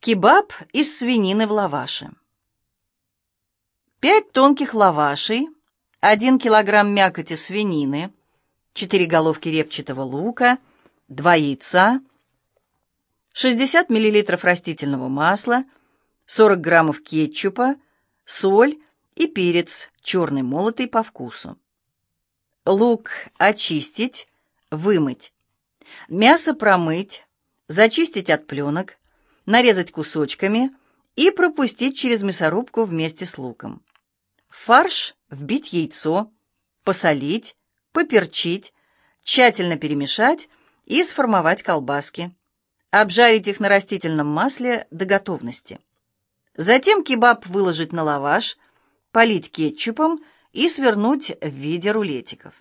Кебаб из свинины в лаваше. 5 тонких лавашей, 1 килограмм мякоти свинины, 4 головки репчатого лука, 2 яйца, 60 мл растительного масла, 40 граммов кетчупа, соль и перец, черный молотый по вкусу. Лук очистить, вымыть. Мясо промыть, зачистить от пленок, нарезать кусочками и пропустить через мясорубку вместе с луком. В фарш вбить яйцо, посолить, поперчить, тщательно перемешать и сформовать колбаски. Обжарить их на растительном масле до готовности. Затем кебаб выложить на лаваш, полить кетчупом и свернуть в виде рулетиков.